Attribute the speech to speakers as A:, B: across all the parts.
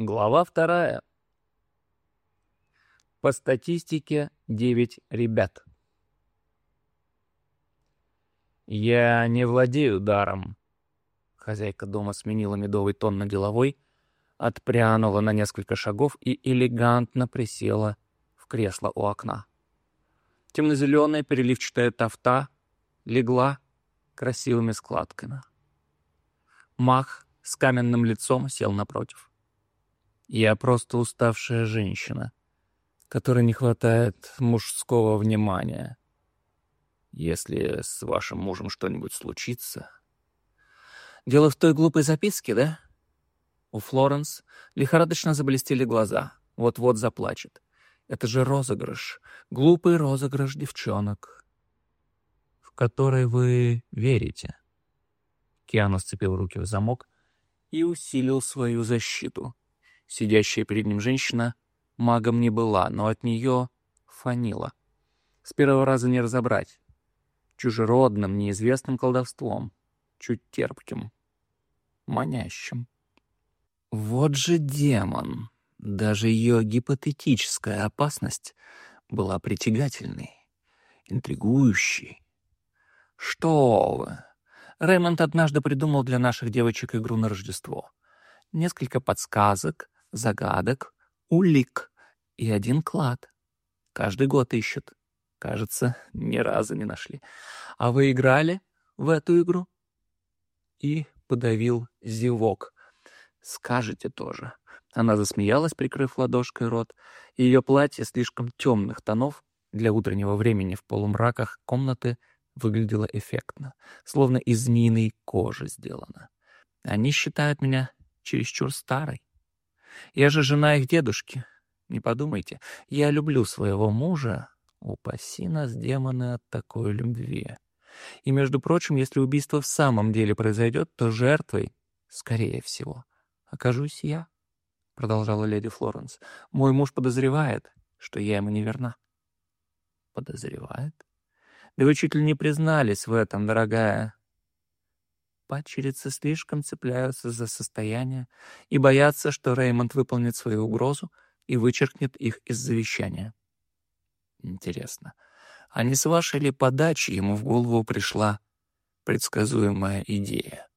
A: Глава вторая. По статистике 9 ребят. «Я не владею даром». Хозяйка дома сменила медовый тон на деловой, отпрянула на несколько шагов и элегантно присела в кресло у окна. Темно-зеленая переливчатая тафта легла красивыми складками. Мах с каменным лицом сел напротив. Я просто уставшая женщина, которой не хватает мужского внимания. Если с вашим мужем что-нибудь случится... Дело в той глупой записке, да? У Флоренс лихорадочно заблестели глаза. Вот-вот заплачет. Это же розыгрыш. Глупый розыгрыш девчонок. В который вы верите. Киану сцепил руки в замок и усилил свою защиту. Сидящая перед ним женщина магом не была, но от нее фанила. С первого раза не разобрать. Чужеродным, неизвестным колдовством. Чуть терпким. Манящим. Вот же демон. Даже ее гипотетическая опасность была притягательной, интригующей. Что вы! Рэймонд однажды придумал для наших девочек игру на Рождество. Несколько подсказок, загадок, улик и один клад. Каждый год ищут. Кажется, ни разу не нашли. А вы играли в эту игру? И подавил зевок. Скажете тоже. Она засмеялась, прикрыв ладошкой рот. Ее платье слишком темных тонов для утреннего времени в полумраках комнаты выглядело эффектно, словно из змеиной кожи сделано. Они считают меня чересчур старой. Я же жена их дедушки. Не подумайте, я люблю своего мужа. Упаси нас, демоны, от такой любви. И, между прочим, если убийство в самом деле произойдет, то жертвой, скорее всего, окажусь я, — продолжала леди Флоренс. Мой муж подозревает, что я ему не верна. Подозревает? Да вы чуть ли не признались в этом, дорогая падчерицы слишком цепляются за состояние и боятся, что Реймонд выполнит свою угрозу и вычеркнет их из завещания. Интересно, а не с вашей ли подачи ему в голову пришла предсказуемая идея?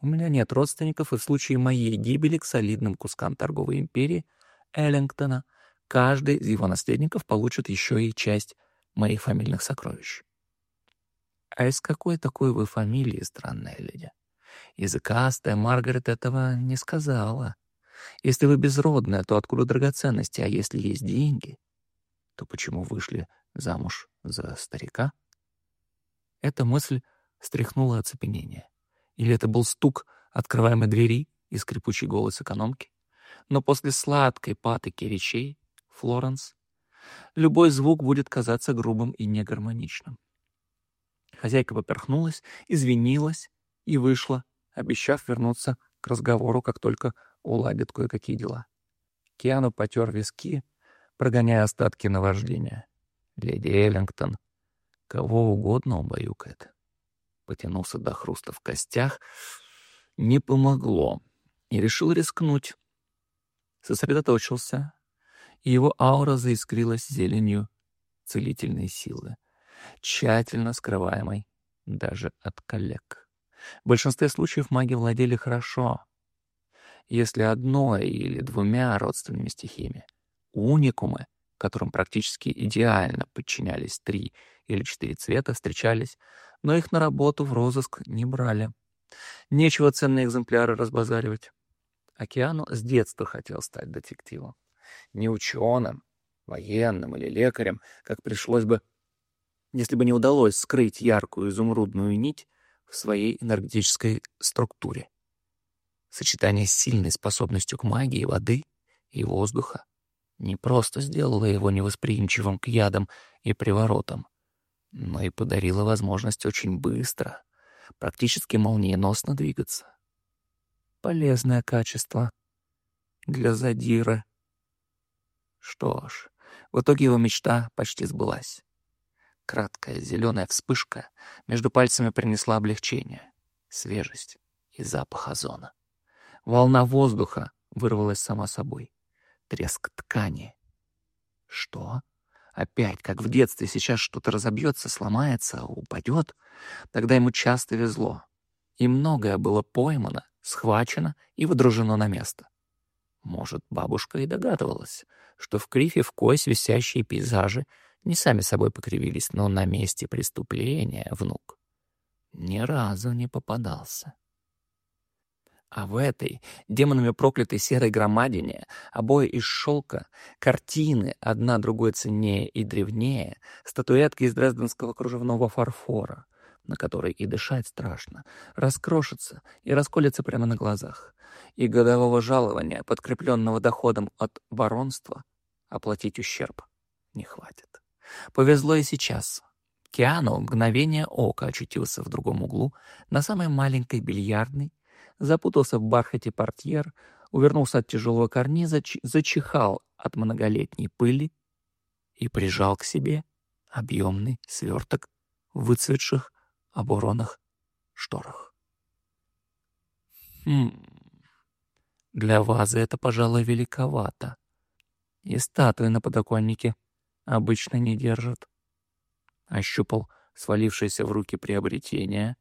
A: У меня нет родственников, и в случае моей гибели к солидным кускам торговой империи Эллингтона каждый из его наследников получит еще и часть моих фамильных сокровищ. «А из какой такой вы фамилии, странная леди?» Языкастая Маргарет этого не сказала. Если вы безродная, то откуда драгоценности, а если есть деньги, то почему вышли замуж за старика? Эта мысль стряхнула оцепенение. Или это был стук открываемой двери и скрипучий голос экономки? Но после сладкой патоки речей Флоренс любой звук будет казаться грубым и негармоничным. Хозяйка поперхнулась, извинилась и вышла, обещав вернуться к разговору, как только уладит кое-какие дела. Киану потер виски, прогоняя остатки наваждения. Леди Эллингтон кого угодно убаюкает. Потянулся до хруста в костях. Не помогло. И решил рискнуть. Сосредоточился, и его аура заискрилась зеленью целительной силы тщательно скрываемой даже от коллег. В большинстве случаев маги владели хорошо, если одной или двумя родственными стихиями. Уникумы, которым практически идеально подчинялись три или четыре цвета, встречались, но их на работу в розыск не брали. Нечего ценные экземпляры разбазаривать. Океану с детства хотел стать детективом. Не ученым, военным или лекарем, как пришлось бы если бы не удалось скрыть яркую изумрудную нить в своей энергетической структуре. Сочетание с сильной способностью к магии воды и воздуха не просто сделало его невосприимчивым к ядам и приворотам, но и подарило возможность очень быстро, практически молниеносно двигаться. Полезное качество для задира. Что ж, в итоге его мечта почти сбылась. Краткая зеленая вспышка между пальцами принесла облегчение, свежесть и запах озона. Волна воздуха вырвалась сама собой. Треск ткани. Что? Опять, как в детстве, сейчас что-то разобьется, сломается, упадет. Тогда ему часто везло. И многое было поймано, схвачено и водружено на место. Может, бабушка и догадывалась, что в крифе в кость висящие пейзажи не сами собой покривились, но на месте преступления внук ни разу не попадался. А в этой демонами проклятой серой громадине обои из шелка, картины, одна другой ценнее и древнее, статуэтки из дрезденского кружевного фарфора, на которой и дышать страшно, раскрошится и расколется прямо на глазах, и годового жалования, подкрепленного доходом от баронства, оплатить ущерб не хватит. Повезло и сейчас. Киану мгновение ока очутился в другом углу, на самой маленькой бильярдной, запутался в бархате портьер, увернулся от тяжелого карниза, зачихал от многолетней пыли и прижал к себе объемный сверток в выцветших оборонах шторах. Хм, для вазы это, пожалуй, великовато. И статуи на подоконнике обычно не держат. Ощупал свалившееся в руки приобретение.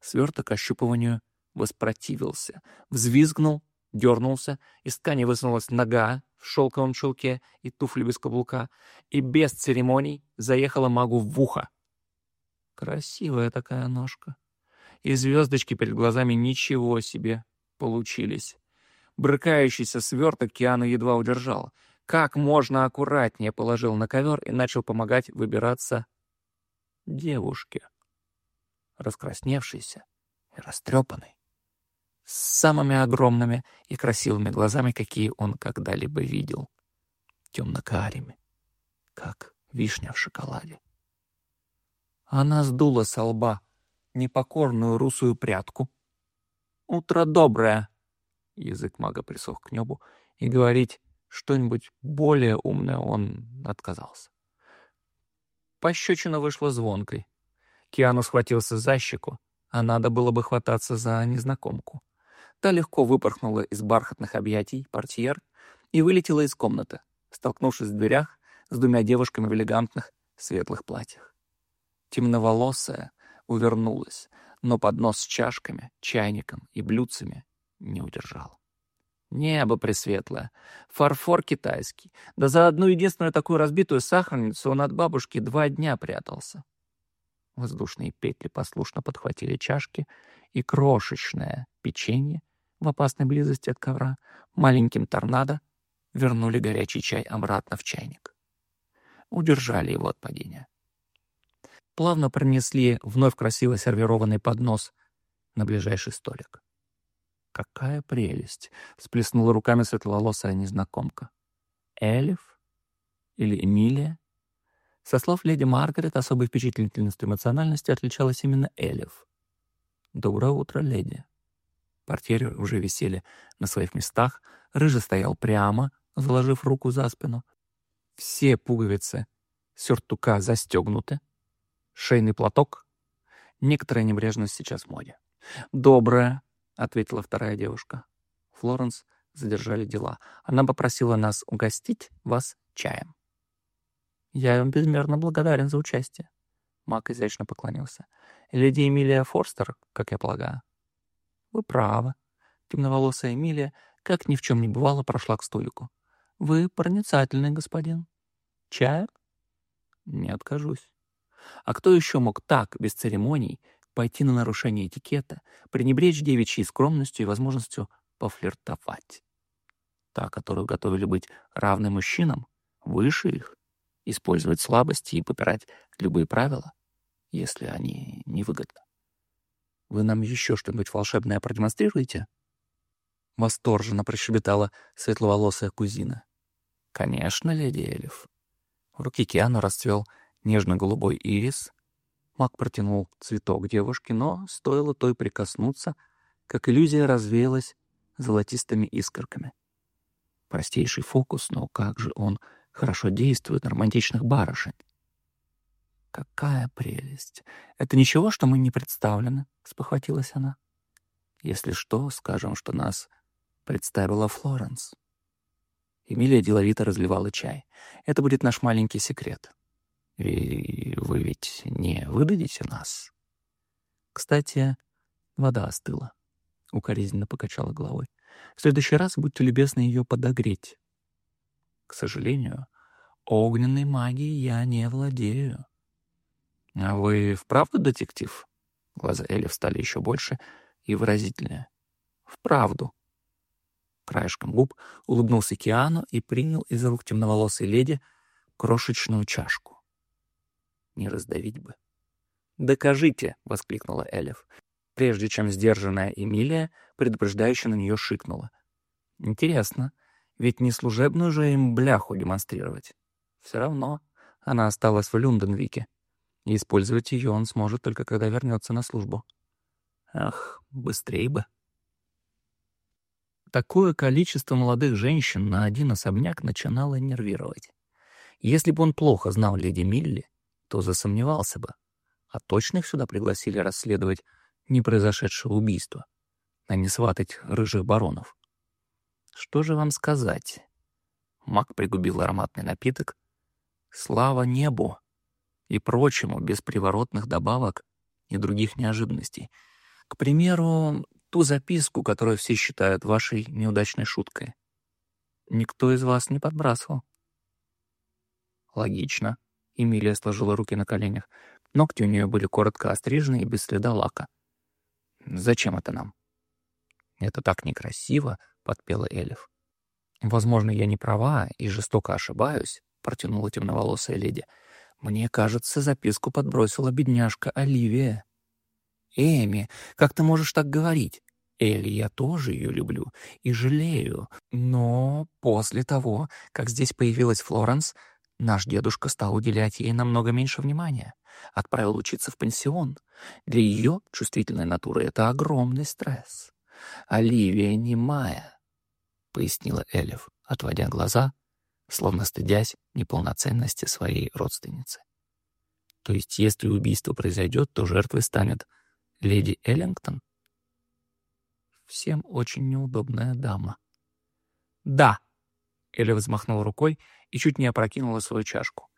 A: Сверток ощупыванию воспротивился, взвизгнул, дернулся, из ткани высунулась нога в шелковом шелке и туфли без каблука, и без церемоний заехала магу в ухо. Красивая такая ножка. И звездочки перед глазами ничего себе получились. Брыкающийся сверток Киану едва удержал. Как можно аккуратнее положил на ковер и начал помогать выбираться девушке. Раскрасневшийся и растрепанный с самыми огромными и красивыми глазами, какие он когда-либо видел. Темно-карими, как вишня в шоколаде. Она сдула со лба непокорную русую прядку. «Утро доброе!» Язык мага присох к небу, и говорить что-нибудь более умное он отказался. Пощечина вышла звонкой. Киану схватился за щеку, а надо было бы хвататься за незнакомку. Та легко выпорхнула из бархатных объятий портьер и вылетела из комнаты, столкнувшись в дверях с двумя девушками в элегантных светлых платьях. Темноволосая увернулась, но поднос с чашками, чайником и блюдцами не удержал. Небо пресветлое, фарфор китайский. Да за одну единственную такую разбитую сахарницу он от бабушки два дня прятался. Воздушные петли послушно подхватили чашки, и крошечное печенье в опасной близости от ковра маленьким торнадо вернули горячий чай обратно в чайник. Удержали его от падения. Плавно пронесли вновь красиво сервированный поднос на ближайший столик. «Какая прелесть!» — всплеснула руками светловолосая незнакомка. «Элиф? Или Эмилия?» Со слов леди Маргарет, особой впечатлительностью эмоциональности отличалась именно Элиф. «Доброе утро, леди!» Портьеры уже висели на своих местах, Рыжий стоял прямо, заложив руку за спину. Все пуговицы сюртука застегнуты, шейный платок. Некоторая небрежность сейчас в моде. «Доброе», — ответила вторая девушка. Флоренс задержали дела. Она попросила нас угостить вас чаем. «Я вам безмерно благодарен за участие». Мак изящно поклонился. «Леди Эмилия Форстер, как я полагаю». «Вы правы». Темноволосая Эмилия, как ни в чем не бывало, прошла к столику. «Вы проницательный господин. Чай?» «Не откажусь». А кто еще мог так, без церемоний, пойти на нарушение этикета, пренебречь девичьей скромностью и возможностью пофлиртовать? Та, которую готовили быть равной мужчинам, выше их, использовать слабости и попирать любые правила, если они невыгодны. Вы нам еще что-нибудь волшебное продемонстрируете?» Восторженно прощебетала светловолосая кузина. «Конечно, леди Эльф». В руке Киану расцвел нежно-голубой ирис. Маг протянул цветок девушке, но стоило той прикоснуться, как иллюзия развеялась золотистыми искорками. Простейший фокус, но как же он хорошо действует на романтичных барышень. «Какая прелесть! Это ничего, что мы не представлены?» — спохватилась она. «Если что, скажем, что нас представила Флоренс. Эмилия деловито разливала чай. «Это будет наш маленький секрет. И вы ведь не выдадите нас?» «Кстати, вода остыла», — укоризненно покачала головой. «В следующий раз будьте любезны ее подогреть». «К сожалению, огненной магией я не владею». «А вы вправду детектив?» Глаза Эли стали еще больше и выразительнее. «Вправду», Краешком губ улыбнулся Киану и принял из рук темноволосой леди крошечную чашку. Не раздавить бы. «Докажите!» — воскликнула Элев, прежде чем сдержанная Эмилия предупреждающе на нее шикнула. «Интересно, ведь не служебную же им бляху демонстрировать. Все равно она осталась в Люнденвике, и использовать ее он сможет только когда вернется на службу. Ах, быстрее бы!» Такое количество молодых женщин на один особняк начинало нервировать. Если бы он плохо знал леди Милли, то засомневался бы. А точно их сюда пригласили расследовать не произошедшее убийство, а не сватать рыжих баронов. Что же вам сказать? Мак пригубил ароматный напиток. Слава небу и прочему, без приворотных добавок и других неожиданностей. К примеру, ту записку, которую все считают вашей неудачной шуткой. Никто из вас не подбрасывал. Логично. Эмилия сложила руки на коленях. Ногти у нее были коротко острижены и без следа лака. «Зачем это нам?» «Это так некрасиво», — подпела Элиф. «Возможно, я не права и жестоко ошибаюсь», — протянула темноволосая леди. «Мне кажется, записку подбросила бедняжка Оливия». «Эми, как ты можешь так говорить? Элли, я тоже ее люблю и жалею. Но после того, как здесь появилась Флоренс, наш дедушка стал уделять ей намного меньше внимания. Отправил учиться в пансион. Для ее чувствительной натуры это огромный стресс. «Оливия немая», — пояснила Элев, отводя глаза, словно стыдясь неполноценности своей родственницы. То есть, если убийство произойдет, то жертвой станет леди Эллингтон? Всем очень неудобная дама. «Да!» — Эля взмахнула рукой и чуть не опрокинула свою чашку.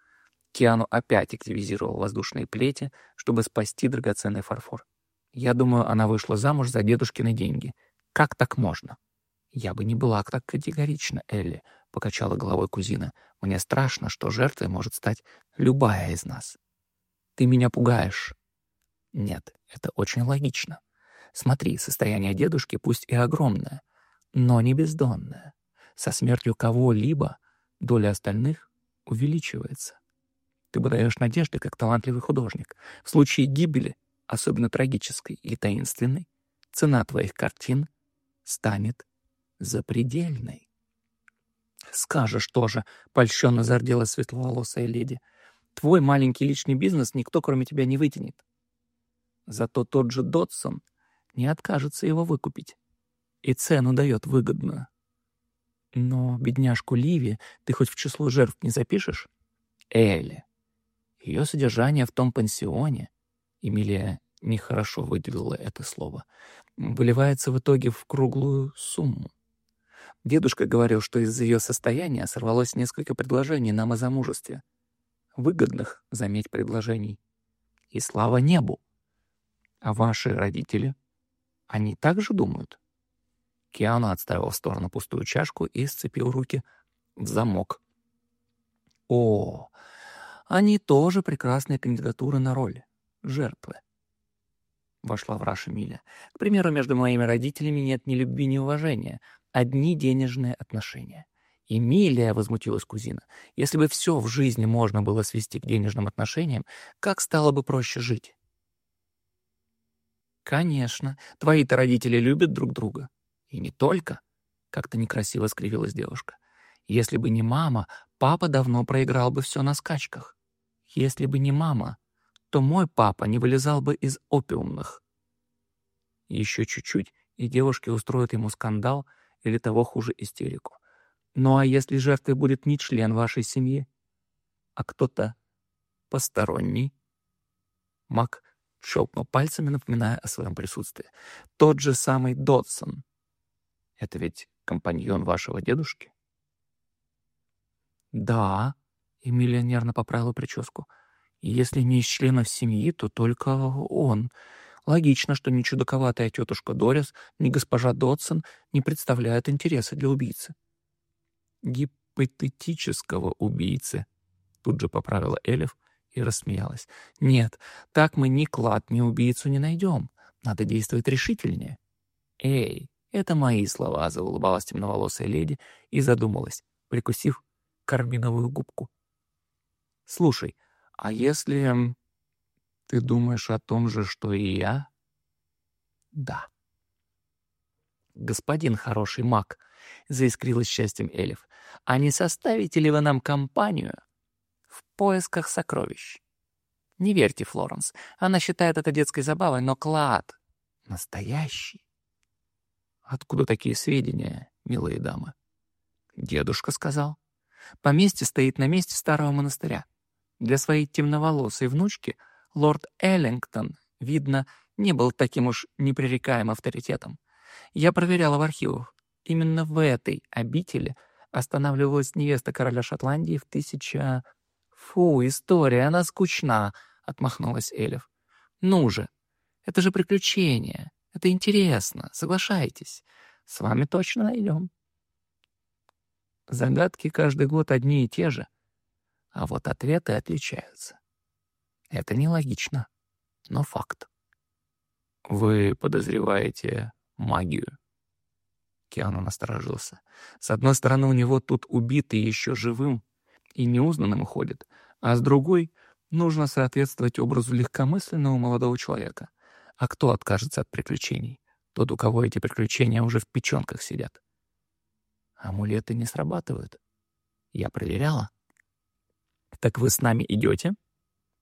A: Киану опять активизировал воздушные плети, чтобы спасти драгоценный фарфор. Я думаю, она вышла замуж за дедушкины деньги. Как так можно? Я бы не была так категорична, Элли, — покачала головой кузина. Мне страшно, что жертвой может стать любая из нас. Ты меня пугаешь. Нет, это очень логично. Смотри, состояние дедушки пусть и огромное, но не бездонное. Со смертью кого-либо доля остальных увеличивается. Ты подаешь надежды, как талантливый художник. В случае гибели, особенно трагической и таинственной, цена твоих картин станет запредельной. «Скажешь тоже», — польщенно зарделась светловолосая леди. «Твой маленький личный бизнес никто, кроме тебя, не вытянет. Зато тот же Дотсон — не откажется его выкупить. И цену дает выгодную. Но бедняжку Ливи ты хоть в число жертв не запишешь? Элли. Ее содержание в том пансионе, Эмилия нехорошо выделила это слово, выливается в итоге в круглую сумму. Дедушка говорил, что из-за ее состояния сорвалось несколько предложений нам о замужестве. Выгодных, заметь, предложений. И слава небу. А ваши родители они также думают?» Киану отставил в сторону пустую чашку и сцепил руки в замок. «О, они тоже прекрасные кандидатуры на роль. Жертвы». Вошла в Раша Миля. «К примеру, между моими родителями нет ни любви, ни уважения. Одни денежные отношения». «Эмилия», — возмутилась кузина, — «если бы все в жизни можно было свести к денежным отношениям, как стало бы проще жить?» «Конечно, твои-то родители любят друг друга. И не только», — как-то некрасиво скривилась девушка. «Если бы не мама, папа давно проиграл бы все на скачках. Если бы не мама, то мой папа не вылезал бы из опиумных». Еще чуть-чуть, и девушки устроят ему скандал или того хуже истерику. Ну а если жертвой будет не член вашей семьи, а кто-то посторонний? Мак щелкнул пальцами, напоминая о своем присутствии. Тот же самый Додсон. Это ведь компаньон вашего дедушки?
B: Да, Эмилия нервно поправила прическу. Если не из членов семьи, то только он. Логично, что ни чудаковатая тетушка Дорис, ни госпожа Дотсон не представляют интереса для убийцы.
A: Гипотетического убийцы, тут же поправила Элиф и рассмеялась.
B: Нет, так мы ни клад, ни убийцу не найдем. Надо действовать решительнее.
A: Эй, это мои слова, заулыбалась темноволосая леди и задумалась, прикусив карминовую губку. Слушай, а если ты думаешь о том же, что и я?
B: Да.
A: Господин хороший маг, заискрилась счастьем Элиф, а не составите ли вы нам компанию в поисках сокровищ? Не верьте, Флоренс, она считает это детской забавой, но клад настоящий. Откуда такие сведения, милые дамы?
B: Дедушка сказал. Поместье стоит на месте старого монастыря. Для своей темноволосой внучки лорд Эллингтон, видно, не был таким уж непререкаемым авторитетом. Я проверяла в архивах. Именно в этой обители останавливалась невеста короля Шотландии в тысяча... «Фу, история, она скучна», — отмахнулась Элиф. «Ну же, это же приключение, это интересно, соглашайтесь. С вами точно найдем». Загадки каждый год одни и те же, а вот ответы отличаются. Это нелогично, но факт.
A: «Вы подозреваете магию?»
B: Киану насторожился. С одной стороны, у него тут убитый еще живым и неузнанным ходит, а с другой — нужно соответствовать образу легкомысленного молодого человека. А кто откажется от приключений? Тот, у кого эти приключения уже в печенках сидят. Амулеты не срабатывают. Я проверяла. Так вы с нами идете?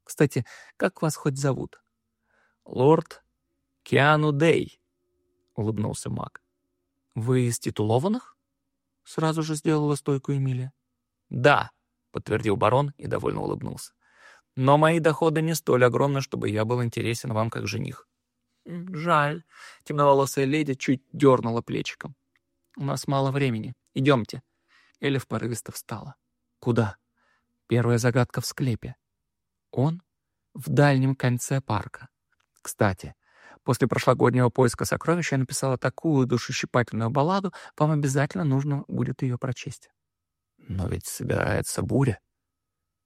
B: Кстати, как вас хоть зовут?
A: Лорд Киану Дей, улыбнулся маг.
B: Вы из титулованных? Сразу же сделала стойку Эмилия.
A: Да, подтвердил барон и довольно улыбнулся. Но мои доходы не столь огромны, чтобы я был интересен вам как жених.
B: Жаль. Темноволосая леди чуть дернула плечиком. У нас мало времени. Идемте. Элиф порывисто встала. Куда? Первая загадка в склепе. Он в дальнем конце парка. Кстати, после прошлогоднего поиска сокровищ я написала такую душещипательную балладу, вам обязательно нужно будет ее прочесть.
A: Но ведь собирается буря,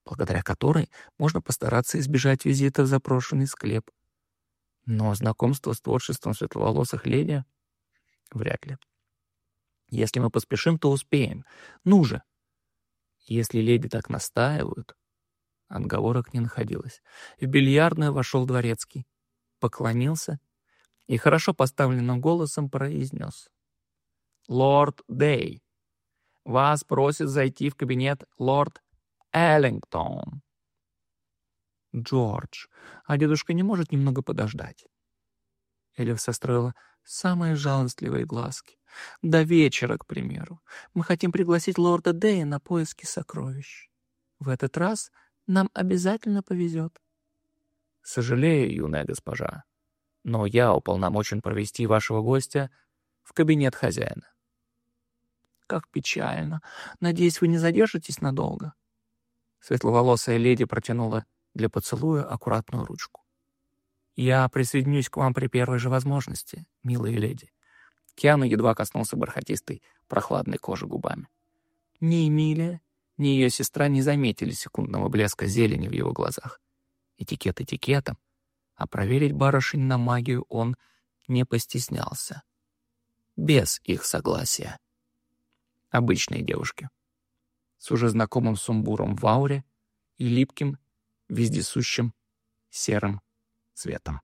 B: благодаря которой можно постараться избежать визита в запрошенный склеп. Но знакомство с творчеством светловолосых леди — вряд ли. Если мы поспешим, то успеем. Ну же! Если леди так настаивают... Отговорок не находилось. В бильярдную вошел дворецкий, поклонился и хорошо поставленным голосом произнес. «Лорд Дей, вас просит зайти в кабинет лорд Эллингтон». «Джордж, а дедушка не может немного подождать?» Элиф состроила самые жалостливые глазки. До вечера, к примеру. Мы хотим пригласить лорда Дэя на поиски сокровищ. В этот раз нам обязательно повезет.
A: Сожалею, юная госпожа, но я уполномочен провести вашего гостя в кабинет хозяина.
B: Как печально. Надеюсь, вы не задержитесь надолго. Светловолосая леди протянула для поцелуя аккуратную ручку. Я присоединюсь к вам при первой же возможности, милые леди. Киану едва коснулся бархатистой, прохладной кожи губами. Ни Эмилия, ни ее сестра не заметили секундного блеска зелени в его глазах. Этикет этикетом, а проверить барышень на магию он не постеснялся. Без их согласия. Обычные девушки. С уже знакомым сумбуром в ауре и липким, вездесущим серым цветом.